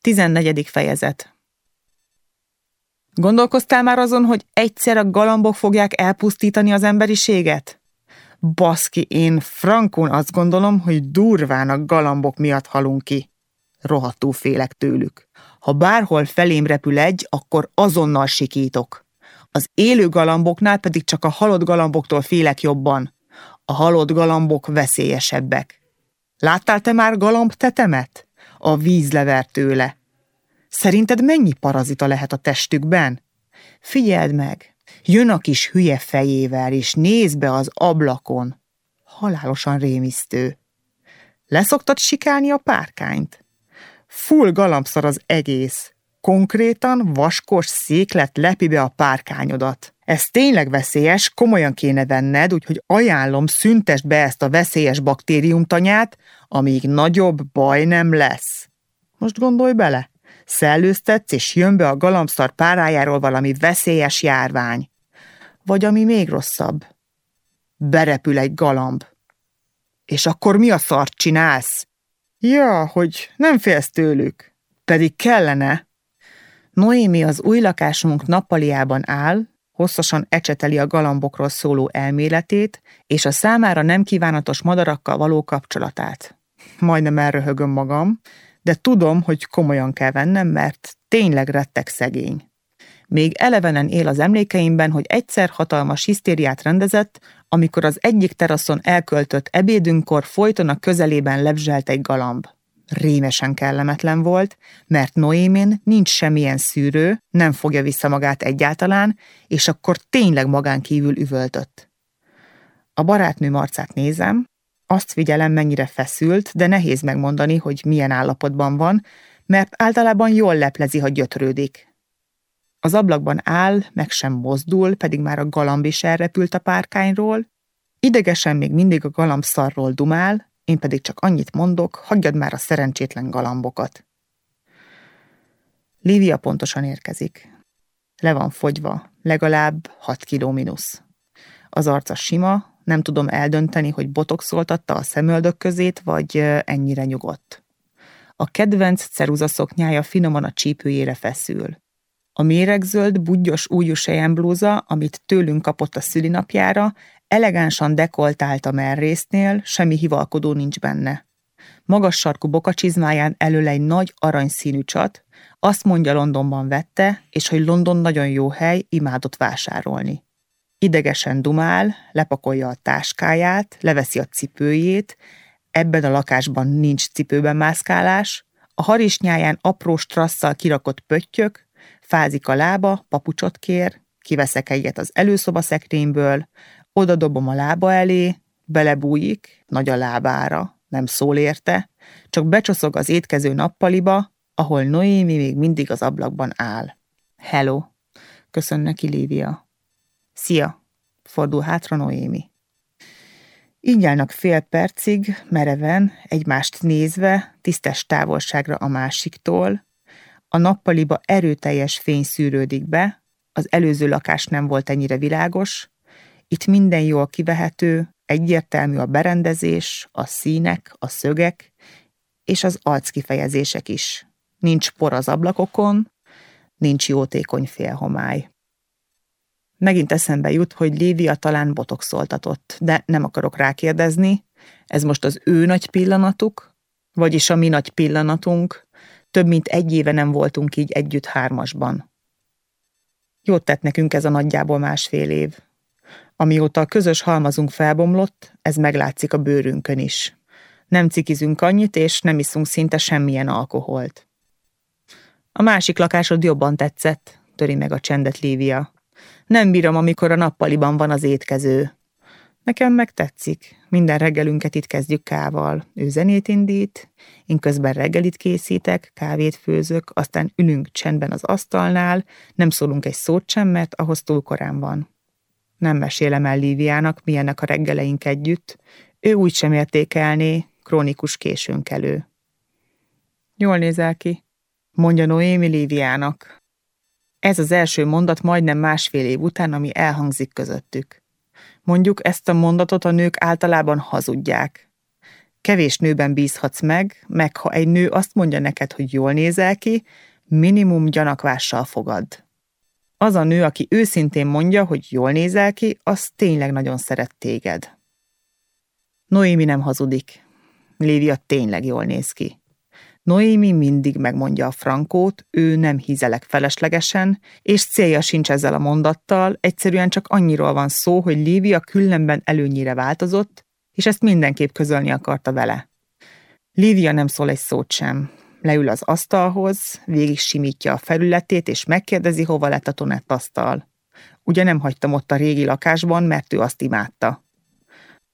14. fejezet Gondolkoztál már azon, hogy egyszer a galambok fogják elpusztítani az emberiséget? Baszki, én frankon azt gondolom, hogy durván a galambok miatt halunk ki. Rohadtul félek tőlük. Ha bárhol felém repül egy, akkor azonnal sikítok. Az élő galamboknál pedig csak a halott galamboktól félek jobban. A halott galambok veszélyesebbek. Láttál te már galamb tetemet? A víz lever tőle. Szerinted mennyi parazita lehet a testükben? Figyeld meg, jön a kis hülye fejével, és néz be az ablakon. Halálosan rémisztő. Leszoktad sikálni a párkányt? Full galambszar az egész. Konkrétan vaskos széklet lepi be a párkányodat. Ez tényleg veszélyes, komolyan kéne venned, úgyhogy ajánlom, szüntest be ezt a veszélyes baktériumtanyát, amíg nagyobb baj nem lesz. Most gondolj bele, szellőztetsz, és jön be a galambszar párájáról valami veszélyes járvány. Vagy ami még rosszabb. Berepül egy galamb. És akkor mi a szart csinálsz? Ja, hogy nem félsz tőlük. Pedig kellene. Noémi az új lakásunk nappaliában áll, hosszasan ecseteli a galambokról szóló elméletét és a számára nem kívánatos madarakkal való kapcsolatát. Majdnem elröhögöm magam, de tudom, hogy komolyan kell vennem, mert tényleg rettek szegény. Még elevenen él az emlékeimben, hogy egyszer hatalmas hisztériát rendezett, amikor az egyik teraszon elköltött ebédünkkor folyton a közelében lebzselt egy galamb. Rémesen kellemetlen volt, mert Noémin nincs semmilyen szűrő, nem fogja vissza magát egyáltalán, és akkor tényleg magán kívül üvöltött. A barátnő arcát nézem, azt figyelem, mennyire feszült, de nehéz megmondani, hogy milyen állapotban van, mert általában jól leplezi, ha gyötrődik. Az ablakban áll, meg sem mozdul, pedig már a galamb is elrepült a párkányról. Idegesen még mindig a galamb szarról dumál, én pedig csak annyit mondok, hagyjad már a szerencsétlen galambokat. Lívia pontosan érkezik. Le van fogyva, legalább 6 kiló mínusz. Az arca sima, nem tudom eldönteni, hogy botoxoltatta a szemöldök közét, vagy ennyire nyugodt. A kedvenc ceruzaszoknyája finoman a csípőjére feszül. A méregzöld, budgyos újú amit tőlünk kapott a szülinapjára, elegánsan dekoltált a merrésznél, semmi hivalkodó nincs benne. Magas sarkú bokacsizmáján elől egy nagy aranyszínű csat, azt mondja Londonban vette, és hogy London nagyon jó hely, imádott vásárolni. Idegesen dumál, lepakolja a táskáját, leveszi a cipőjét, ebben a lakásban nincs cipőben mászkálás, a harisnyáján apró strasszal kirakott pöttyök, fázik a lába, papucsot kér, kiveszek egyet az előszoba szekrényből, oda dobom a lába elé, belebújik, nagy a lábára, nem szól érte, csak becsoszog az étkező nappaliba, ahol Noémi még mindig az ablakban áll. Hello, köszön neki Lívia. Szia, fordul hátra Noémi. Így állnak fél percig, mereven, egymást nézve, tisztes távolságra a másiktól. A nappaliba erőteljes fény szűrődik be, az előző lakás nem volt ennyire világos. Itt minden jól kivehető, egyértelmű a berendezés, a színek, a szögek, és az arckifejezések is. Nincs por az ablakokon, nincs jótékony félhomály. Megint eszembe jut, hogy Lívia talán botoxoltatott, de nem akarok rákérdezni. Ez most az ő nagy pillanatuk, vagyis a mi nagy pillanatunk. Több mint egy éve nem voltunk így együtt hármasban. Jót tett nekünk ez a nagyjából másfél év. Amióta a közös halmazunk felbomlott, ez meglátszik a bőrünkön is. Nem cikizünk annyit, és nem iszunk szinte semmilyen alkoholt. A másik lakásod jobban tetszett, töri meg a csendet Lívia. Nem bírom, amikor a nappaliban van az étkező. Nekem meg tetszik. Minden reggelünket itt kezdjük kával. Ő zenét indít, én közben reggelit készítek, kávét főzök, aztán ülünk csendben az asztalnál, nem szólunk egy szót sem, mert ahhoz túl korán van. Nem mesélem el Líviának, milyenek a reggeleink együtt. Ő úgy sem értékelné, krónikus későnkelő. Jól nézel ki, mondja Noémi Líviának. Ez az első mondat majdnem másfél év után, ami elhangzik közöttük. Mondjuk ezt a mondatot a nők általában hazudják. Kevés nőben bízhatsz meg, meg ha egy nő azt mondja neked, hogy jól nézel ki, minimum gyanakvással fogad. Az a nő, aki őszintén mondja, hogy jól nézel ki, az tényleg nagyon szeret téged. Noémi nem hazudik. Lévia tényleg jól néz ki. Noémi mindig megmondja a frankót, ő nem hízelek feleslegesen, és célja sincs ezzel a mondattal, egyszerűen csak annyiról van szó, hogy Lívia különben előnyire változott, és ezt mindenképp közölni akarta vele. Lívia nem szól egy szót sem. Leül az asztalhoz, végig simítja a felületét, és megkérdezi, hova lett a tonett asztal. Ugye nem hagytam ott a régi lakásban, mert ő azt imádta.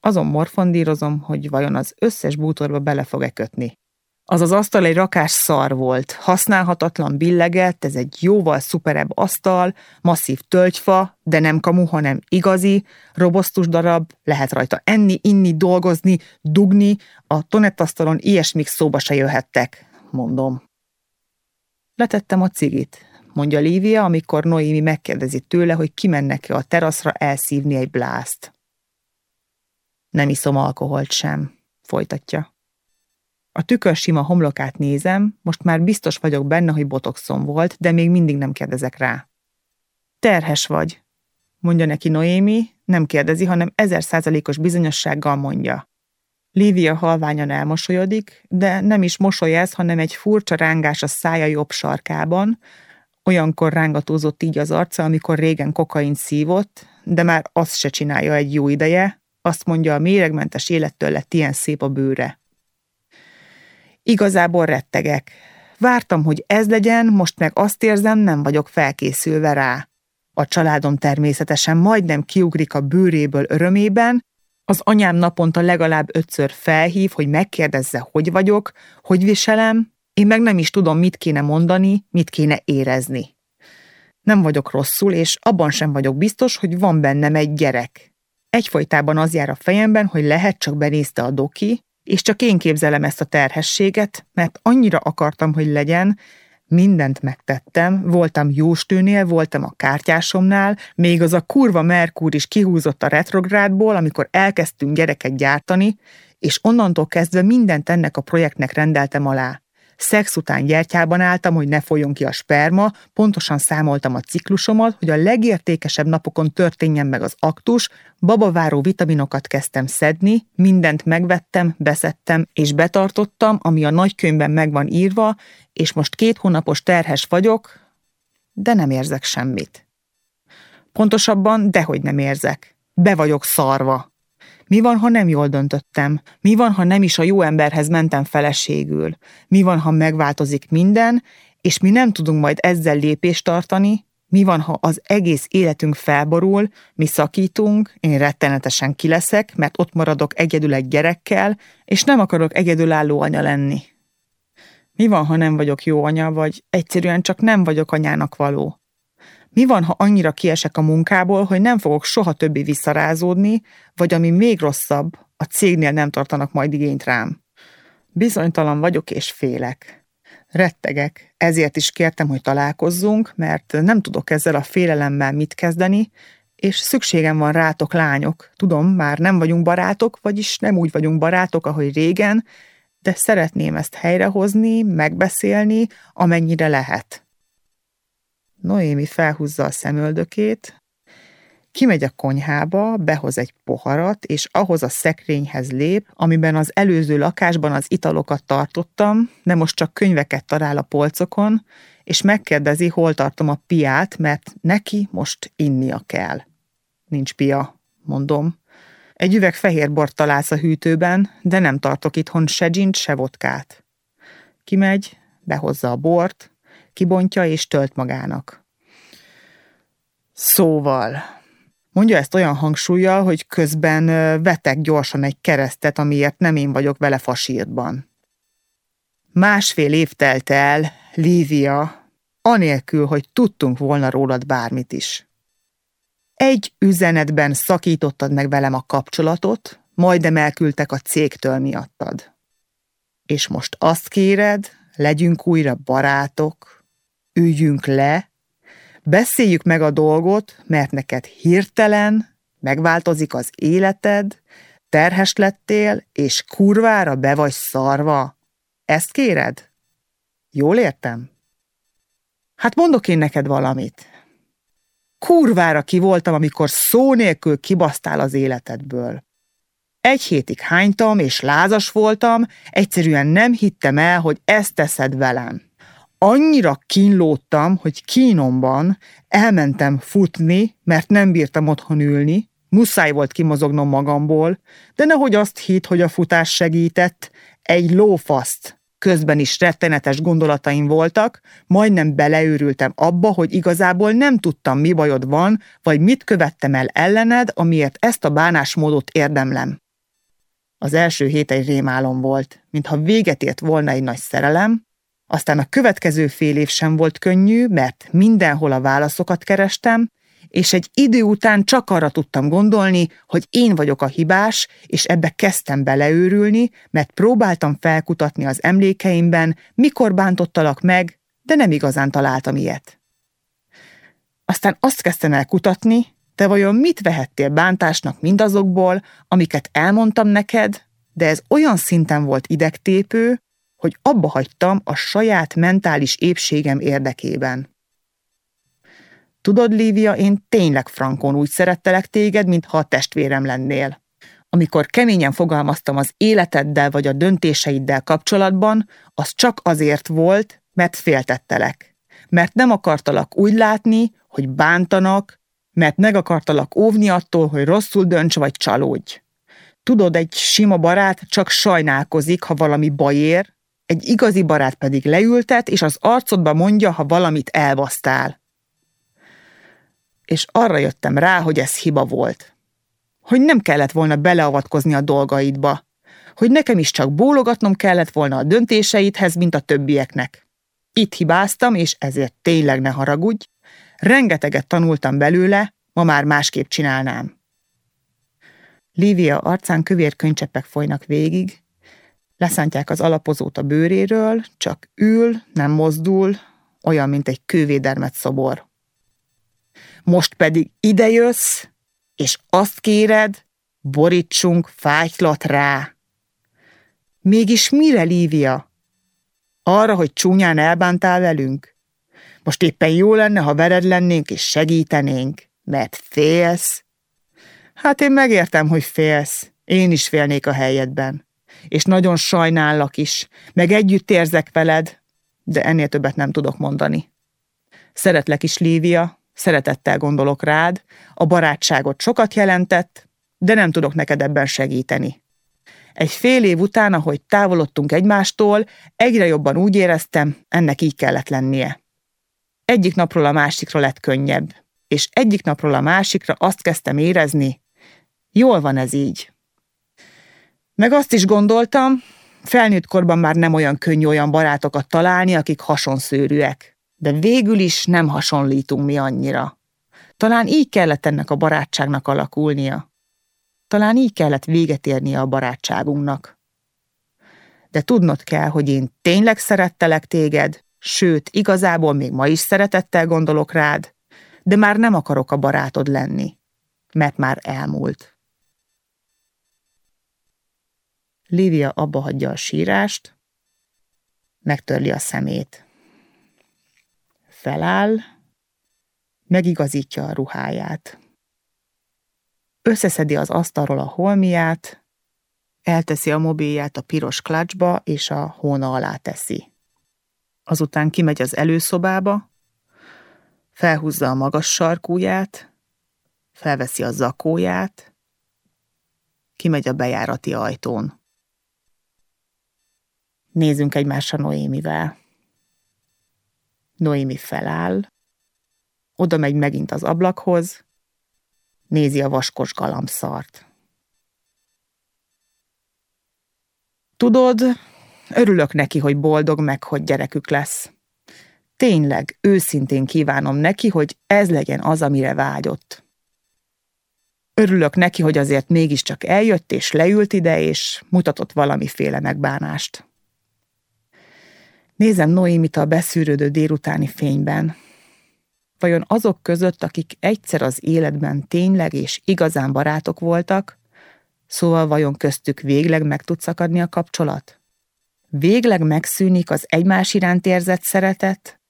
Azon morfondírozom, hogy vajon az összes bútorba bele fog-e kötni. Az az asztal egy rakás szar volt, használhatatlan billegett, ez egy jóval szuperebb asztal, masszív tölgyfa, de nem kamu, hanem igazi, robosztus darab, lehet rajta enni, inni, dolgozni, dugni, a tonettasztalon ilyesmik szóba se jöhettek, mondom. Letettem a cigit, mondja Lívia, amikor Noémi megkérdezi tőle, hogy kimennek-e a teraszra elszívni egy blászt. Nem iszom alkoholt sem, folytatja. A tükör sima homlokát nézem, most már biztos vagyok benne, hogy botoxom volt, de még mindig nem kérdezek rá. Terhes vagy, mondja neki Noémi, nem kérdezi, hanem ezer százalékos bizonyossággal mondja. Lívia halványan elmosolyodik, de nem is mosolyáz, hanem egy furcsa rángás a szája jobb sarkában, olyankor rángatózott így az arca, amikor régen kokain szívott, de már azt se csinálja egy jó ideje, azt mondja, a méregmentes élettől lett ilyen szép a bőre. Igazából rettegek. Vártam, hogy ez legyen, most meg azt érzem, nem vagyok felkészülve rá. A családom természetesen majdnem kiugrik a bőréből örömében, az anyám naponta legalább ötször felhív, hogy megkérdezze, hogy vagyok, hogy viselem, én meg nem is tudom, mit kéne mondani, mit kéne érezni. Nem vagyok rosszul, és abban sem vagyok biztos, hogy van bennem egy gyerek. Egyfolytában az jár a fejemben, hogy lehet csak benézte a doki, és csak én képzelem ezt a terhességet, mert annyira akartam, hogy legyen, mindent megtettem, voltam Jóstőnél, voltam a kártyásomnál, még az a kurva Merkur is kihúzott a retrográdból, amikor elkezdtünk gyereket gyártani, és onnantól kezdve mindent ennek a projektnek rendeltem alá. Szex után gyertyában álltam, hogy ne folyjon ki a sperma, pontosan számoltam a ciklusomat, hogy a legértékesebb napokon történjen meg az aktus, babaváró vitaminokat kezdtem szedni, mindent megvettem, beszedtem és betartottam, ami a nagykönyvben meg van írva, és most két hónapos terhes vagyok, de nem érzek semmit. Pontosabban, dehogy nem érzek. Be vagyok szarva. Mi van, ha nem jól döntöttem? Mi van, ha nem is a jó emberhez mentem feleségül? Mi van, ha megváltozik minden, és mi nem tudunk majd ezzel lépést tartani? Mi van, ha az egész életünk felborul, mi szakítunk, én rettenetesen kileszek, mert ott maradok egyedül egy gyerekkel, és nem akarok egyedülálló anya lenni. Mi van, ha nem vagyok jó anya, vagy egyszerűen csak nem vagyok anyának való? Mi van, ha annyira kiesek a munkából, hogy nem fogok soha többé visszarázódni, vagy ami még rosszabb, a cégnél nem tartanak majd igényt rám. Bizonytalan vagyok és félek. Rettegek, ezért is kértem, hogy találkozzunk, mert nem tudok ezzel a félelemmel mit kezdeni, és szükségem van rátok, lányok. Tudom, már nem vagyunk barátok, vagyis nem úgy vagyunk barátok, ahogy régen, de szeretném ezt helyrehozni, megbeszélni, amennyire lehet. Noémi felhúzza a szemöldökét, kimegy a konyhába, behoz egy poharat, és ahhoz a szekrényhez lép, amiben az előző lakásban az italokat tartottam, de most csak könyveket talál a polcokon, és megkérdezi, hol tartom a piát, mert neki most innia kell. Nincs pia, mondom. Egy üveg fehér bort találsz a hűtőben, de nem tartok itthon se gint, se vodkát. Kimegy, behozza a bort, kibontja és tölt magának. Szóval, mondja ezt olyan hangsúlyjal, hogy közben vetek gyorsan egy keresztet, amiért nem én vagyok vele fasírtban. Másfél év telt el, Lívia, anélkül, hogy tudtunk volna rólad bármit is. Egy üzenetben szakítottad meg velem a kapcsolatot, majdnem elküldtek a cégtől miattad. És most azt kéred, legyünk újra barátok, üljünk le, beszéljük meg a dolgot, mert neked hirtelen megváltozik az életed, terhes lettél, és kurvára be vagy szarva. Ezt kéred? Jól értem? Hát mondok én neked valamit. Kurvára ki voltam, amikor szó nélkül kibasztál az életedből. Egy hétig hánytam, és lázas voltam, egyszerűen nem hittem el, hogy ezt teszed velem. Annyira kínlódtam, hogy kínomban elmentem futni, mert nem bírtam otthon ülni, muszáj volt kimozognom magamból, de nehogy azt hitt, hogy a futás segített, egy lófaszt. Közben is rettenetes gondolataim voltak, majdnem beleőrültem abba, hogy igazából nem tudtam, mi bajod van, vagy mit követtem el ellened, amiért ezt a bánásmódot érdemlem. Az első hét egy rémálom volt, mintha véget ért volna egy nagy szerelem, aztán a következő fél év sem volt könnyű, mert mindenhol a válaszokat kerestem, és egy idő után csak arra tudtam gondolni, hogy én vagyok a hibás, és ebbe kezdtem beleőrülni, mert próbáltam felkutatni az emlékeimben, mikor bántottalak meg, de nem igazán találtam ilyet. Aztán azt kezdtem el kutatni, te vajon mit vehettél bántásnak mindazokból, amiket elmondtam neked, de ez olyan szinten volt idegtépő, hogy abba hagytam a saját mentális épségem érdekében. Tudod, Lívia, én tényleg frankon úgy szerettelek téged, mintha a testvérem lennél. Amikor keményen fogalmaztam az életeddel vagy a döntéseiddel kapcsolatban, az csak azért volt, mert féltettelek. Mert nem akartalak úgy látni, hogy bántanak, mert meg akartalak óvni attól, hogy rosszul dönts vagy csalódj. Tudod, egy sima barát csak sajnálkozik, ha valami baj ér, egy igazi barát pedig leültet, és az arcodba mondja, ha valamit elbasztál. És arra jöttem rá, hogy ez hiba volt. Hogy nem kellett volna beleavatkozni a dolgaidba. Hogy nekem is csak bólogatnom kellett volna a döntéseidhez, mint a többieknek. Itt hibáztam, és ezért tényleg ne haragudj. Rengeteget tanultam belőle, ma már másképp csinálnám. Lívia arcán kövér könycseppek folynak végig, Leszántják az alapozót a bőréről, csak ül, nem mozdul, olyan, mint egy kővédermet szobor. Most pedig idejössz, és azt kéred, borítsunk fájtlat rá. Mégis mire, Lívia? Arra, hogy csúnyán elbántál velünk? Most éppen jó lenne, ha vered lennénk és segítenénk, mert félsz. Hát én megértem, hogy félsz. Én is félnék a helyedben és nagyon sajnállak is, meg együtt érzek veled, de ennél többet nem tudok mondani. Szeretlek is, Lívia, szeretettel gondolok rád, a barátságot sokat jelentett, de nem tudok neked ebben segíteni. Egy fél év után, ahogy távolodtunk egymástól, egyre jobban úgy éreztem, ennek így kellett lennie. Egyik napról a másikra lett könnyebb, és egyik napról a másikra azt kezdtem érezni, jól van ez így. Meg azt is gondoltam, felnőtt korban már nem olyan könnyű olyan barátokat találni, akik hasonszőrűek. De végül is nem hasonlítunk mi annyira. Talán így kellett ennek a barátságnak alakulnia. Talán így kellett véget érnie a barátságunknak. De tudnod kell, hogy én tényleg szerettelek téged, sőt, igazából még ma is szeretettel gondolok rád, de már nem akarok a barátod lenni, mert már elmúlt. Lívia abba hagyja a sírást, megtörli a szemét. Feláll, megigazítja a ruháját. Összeszedi az asztalról a holmiát, elteszi a mobilját a piros klacsba, és a hóna alá teszi. Azután kimegy az előszobába, felhúzza a magas sarkúját, felveszi a zakóját, kimegy a bejárati ajtón. Nézzünk egymásra Noémivel. Noémi feláll, oda megy megint az ablakhoz, nézi a vaskos galamszart. Tudod, örülök neki, hogy boldog meg, hogy gyerekük lesz. Tényleg, őszintén kívánom neki, hogy ez legyen az, amire vágyott. Örülök neki, hogy azért mégiscsak eljött és leült ide, és mutatott valamiféle megbánást. Nézem Noémit a beszűrődő délutáni fényben. Vajon azok között, akik egyszer az életben tényleg és igazán barátok voltak, Szóval vajon köztük végleg meg tud szakadni a kapcsolat? Végleg megszűnik az egymás iránt érzett szeretet?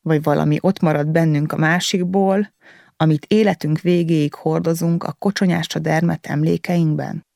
Vagy valami ott marad bennünk a másikból, amit életünk végéig hordozunk a kocsonyás dermet emlékeinkben?